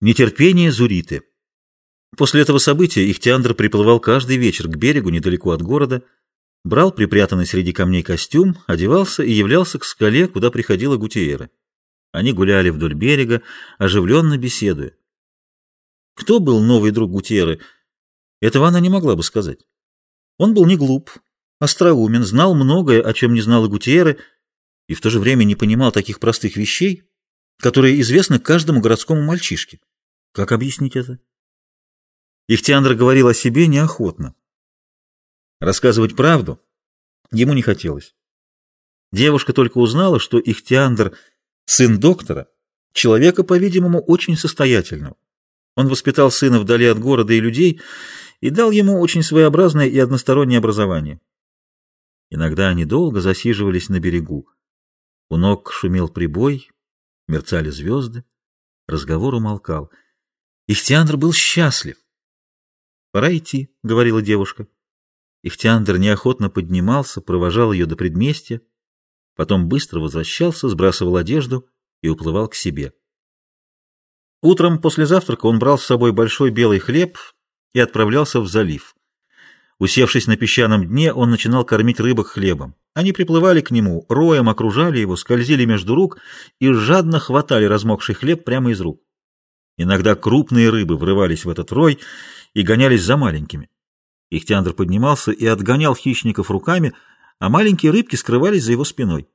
Нетерпение Зуриты. После этого события Ихтиандр приплывал каждый вечер к берегу недалеко от города, брал припрятанный среди камней костюм, одевался и являлся к скале, куда приходила Гутиера. Они гуляли вдоль берега, оживленно беседуя. Кто был новый друг Гутиеры? Этого она не могла бы сказать. Он был не глуп, остроумен, знал многое, о чем не знала Гутиеры, и в то же время не понимал таких простых вещей, которые известны каждому городскому мальчишке. Как объяснить это? Ихтиандр говорил о себе неохотно. Рассказывать правду ему не хотелось. Девушка только узнала, что Ихтиандр — сын доктора, человека, по-видимому, очень состоятельного. Он воспитал сына вдали от города и людей и дал ему очень своеобразное и одностороннее образование. Иногда они долго засиживались на берегу. У ног шумел прибой, мерцали звезды, разговор умолкал — Ихтиандр был счастлив. «Пора идти», — говорила девушка. Ихтиандр неохотно поднимался, провожал ее до предместья, потом быстро возвращался, сбрасывал одежду и уплывал к себе. Утром после завтрака он брал с собой большой белый хлеб и отправлялся в залив. Усевшись на песчаном дне, он начинал кормить рыбок хлебом. Они приплывали к нему, роем окружали его, скользили между рук и жадно хватали размокший хлеб прямо из рук. Иногда крупные рыбы врывались в этот рой и гонялись за маленькими. Ихтиандр поднимался и отгонял хищников руками, а маленькие рыбки скрывались за его спиной.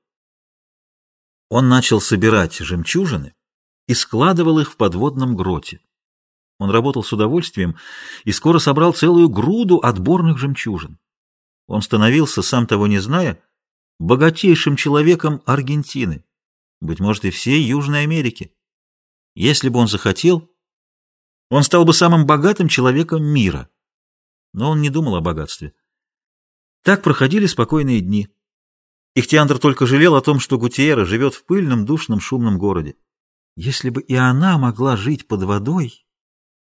Он начал собирать жемчужины и складывал их в подводном гроте. Он работал с удовольствием и скоро собрал целую груду отборных жемчужин. Он становился, сам того не зная, богатейшим человеком Аргентины, быть может, и всей Южной Америки. Если бы он захотел, он стал бы самым богатым человеком мира. Но он не думал о богатстве. Так проходили спокойные дни. Ихтиандр только жалел о том, что Гутиера живет в пыльном, душном, шумном городе. Если бы и она могла жить под водой,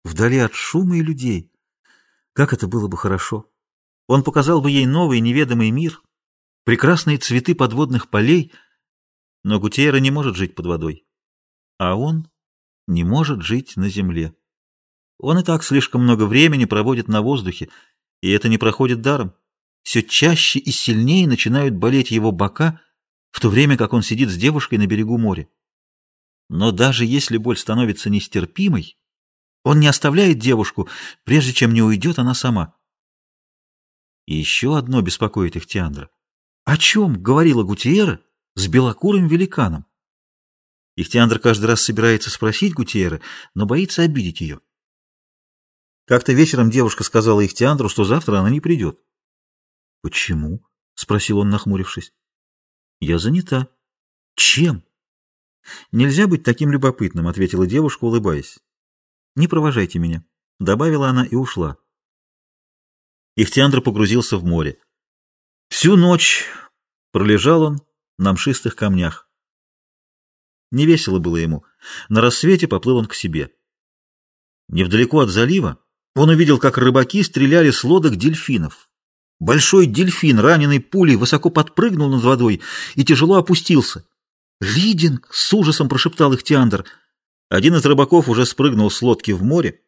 вдали от шума и людей, как это было бы хорошо. Он показал бы ей новый неведомый мир, прекрасные цветы подводных полей, но Гутиера не может жить под водой. А он не может жить на земле. Он и так слишком много времени проводит на воздухе, и это не проходит даром. Все чаще и сильнее начинают болеть его бока, в то время как он сидит с девушкой на берегу моря. Но даже если боль становится нестерпимой, он не оставляет девушку, прежде чем не уйдет она сама. И еще одно беспокоит их Тиандра. О чем говорила Гутиера с белокурым великаном? Ихтиандр каждый раз собирается спросить Гутиера, но боится обидеть ее. Как-то вечером девушка сказала Ихтиандру, что завтра она не придет. — Почему? — спросил он, нахмурившись. — Я занята. — Чем? — Нельзя быть таким любопытным, — ответила девушка, улыбаясь. — Не провожайте меня, — добавила она и ушла. Ихтиандр погрузился в море. Всю ночь пролежал он на мшистых камнях. Не весело было ему. На рассвете поплыл он к себе. Невдалеко от залива он увидел, как рыбаки стреляли с лодок дельфинов. Большой дельфин, раненый пулей, высоко подпрыгнул над водой и тяжело опустился. «Лидинг!» — с ужасом прошептал их Тиандр. Один из рыбаков уже спрыгнул с лодки в море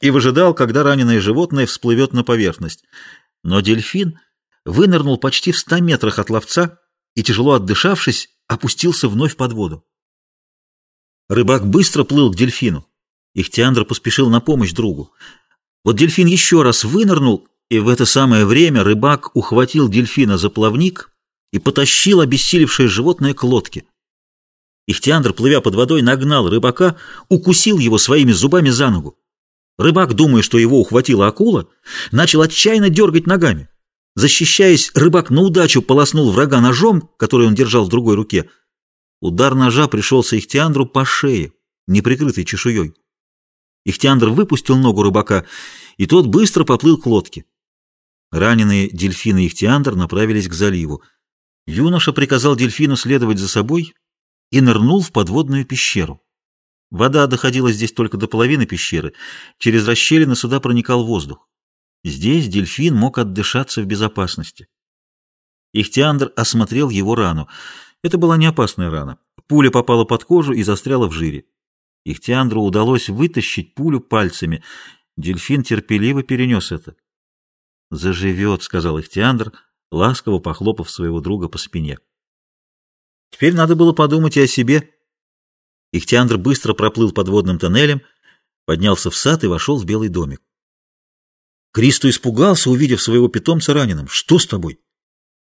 и выжидал, когда раненое животное всплывет на поверхность. Но дельфин вынырнул почти в ста метрах от ловца и, тяжело отдышавшись, опустился вновь под воду. Рыбак быстро плыл к дельфину. Ихтиандр поспешил на помощь другу. Вот дельфин еще раз вынырнул, и в это самое время рыбак ухватил дельфина за плавник и потащил обессилевшее животное к лодке. Ихтиандр, плывя под водой, нагнал рыбака, укусил его своими зубами за ногу. Рыбак, думая, что его ухватила акула, начал отчаянно дергать ногами. Защищаясь, рыбак на удачу полоснул врага ножом, который он держал в другой руке — Удар ножа пришелся Ихтиандру по шее, не прикрытой чешуей. Ихтиандр выпустил ногу рыбака, и тот быстро поплыл к лодке. Раненые дельфины и Ихтиандр направились к заливу. Юноша приказал дельфину следовать за собой и нырнул в подводную пещеру. Вода доходила здесь только до половины пещеры. Через расщелины сюда проникал воздух. Здесь дельфин мог отдышаться в безопасности. Ихтиандр осмотрел его рану. Это была не опасная рана. Пуля попала под кожу и застряла в жире. Ихтиандру удалось вытащить пулю пальцами. Дельфин терпеливо перенес это. «Заживет», — сказал Ихтиандр, ласково похлопав своего друга по спине. Теперь надо было подумать и о себе. Ихтиандр быстро проплыл подводным тоннелем, поднялся в сад и вошел в белый домик. Кристо испугался, увидев своего питомца раненым. «Что с тобой?»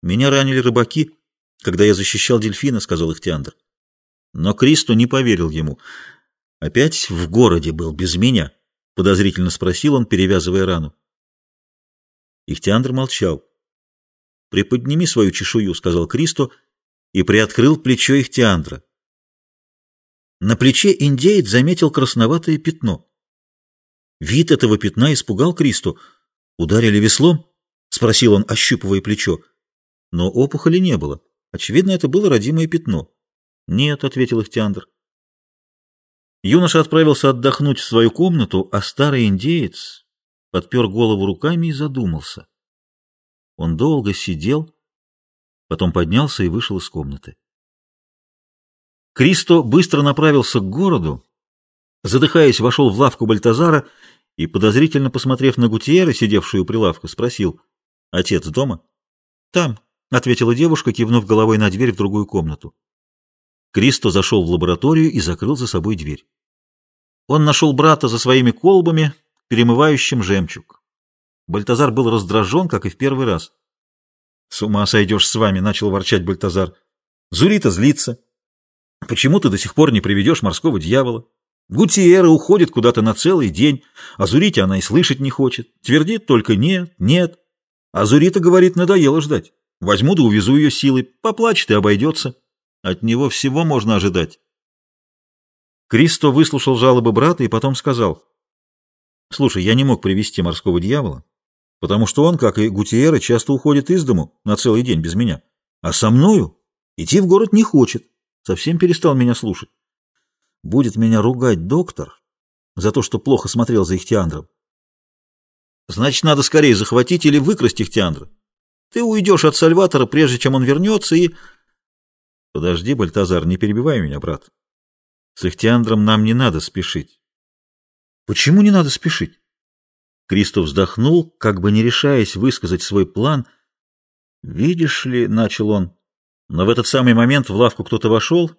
«Меня ранили рыбаки, когда я защищал дельфина», — сказал Ихтиандр. Но Кристо не поверил ему. «Опять в городе был, без меня?» — подозрительно спросил он, перевязывая рану. Ихтиандр молчал. «Приподними свою чешую», — сказал Кристо, и приоткрыл плечо Ихтиандра. На плече индеец заметил красноватое пятно. Вид этого пятна испугал Кристо. «Ударили веслом?» — спросил он, ощупывая плечо. Но опухоли не было. Очевидно, это было родимое пятно. «Нет», — ответил Ихтиандр. Юноша отправился отдохнуть в свою комнату, а старый индеец подпер голову руками и задумался. Он долго сидел, потом поднялся и вышел из комнаты. Кристо быстро направился к городу, задыхаясь, вошел в лавку Бальтазара и, подозрительно посмотрев на Гутиера, сидевшую у прилавка, спросил, «Отец дома?» «Там», — ответила девушка, кивнув головой на дверь в другую комнату. Кристо зашел в лабораторию и закрыл за собой дверь. Он нашел брата за своими колбами, перемывающим жемчуг. Бальтазар был раздражен, как и в первый раз. — С ума сойдешь с вами, — начал ворчать Бальтазар. — Зурита злится. Почему ты до сих пор не приведешь морского дьявола? Гутиера уходит куда-то на целый день, а Зурите она и слышать не хочет. Твердит только «нет, нет». А Зурита говорит, надоело ждать. Возьму да увезу ее силой, поплачет и обойдется. От него всего можно ожидать. Кристо выслушал жалобы брата и потом сказал, «Слушай, я не мог привести морского дьявола, потому что он, как и Гутиера, часто уходит из дому на целый день без меня. А со мною идти в город не хочет, совсем перестал меня слушать. Будет меня ругать доктор за то, что плохо смотрел за Ихтиандром. Значит, надо скорее захватить или выкрасть Ихтиандра. Ты уйдешь от Сальватора, прежде чем он вернется, и... Подожди, Бальтазар, не перебивай меня, брат. С Ихтиандром нам не надо спешить. Почему не надо спешить? Кристо вздохнул, как бы не решаясь высказать свой план. «Видишь ли», — начал он, но в этот самый момент в лавку кто-то вошел,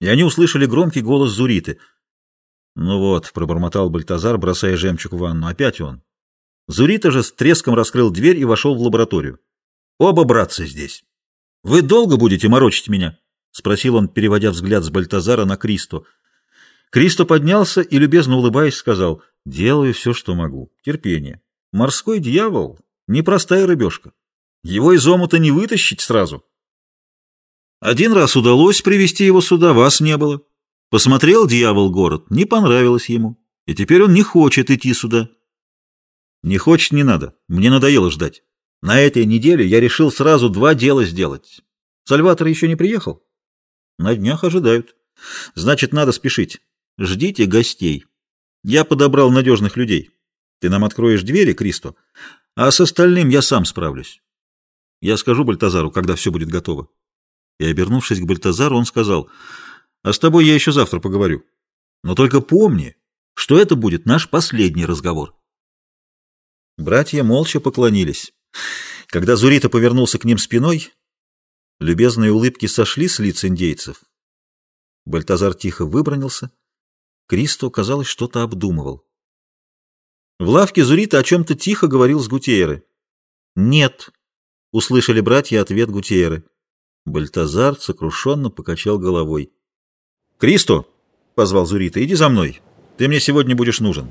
и они услышали громкий голос Зуриты. «Ну вот», — пробормотал Бальтазар, бросая жемчуг в ванну, — «опять он». Зурита же с треском раскрыл дверь и вошел в лабораторию. «Оба братца здесь. Вы долго будете морочить меня?» — спросил он, переводя взгляд с Бальтазара на Кристо. Кристо поднялся и, любезно улыбаясь, сказал, «Делаю все, что могу. Терпение. Морской дьявол — непростая рыбешка. Его из омута не вытащить сразу. Один раз удалось привести его сюда, вас не было. Посмотрел дьявол город, не понравилось ему, и теперь он не хочет идти сюда. Не хочет, не надо. Мне надоело ждать. На этой неделе я решил сразу два дела сделать. Сальватор еще не приехал? На днях ожидают. Значит, надо спешить. Ждите гостей. Я подобрал надежных людей. Ты нам откроешь двери, Кристо, а с остальным я сам справлюсь. Я скажу Бальтазару, когда все будет готово. И, обернувшись к Бальтазару, он сказал, а с тобой я еще завтра поговорю. Но только помни, что это будет наш последний разговор. Братья молча поклонились. Когда Зурита повернулся к ним спиной, любезные улыбки сошли с лиц индейцев. Бальтазар тихо выбронился — Кристо, казалось, что-то обдумывал. В лавке Зурита о чем-то тихо говорил с Гутиеры. «Нет», — услышали братья ответ Гутиеры. Бальтазар сокрушенно покачал головой. «Кристо!» — позвал Зурита. «Иди за мной. Ты мне сегодня будешь нужен».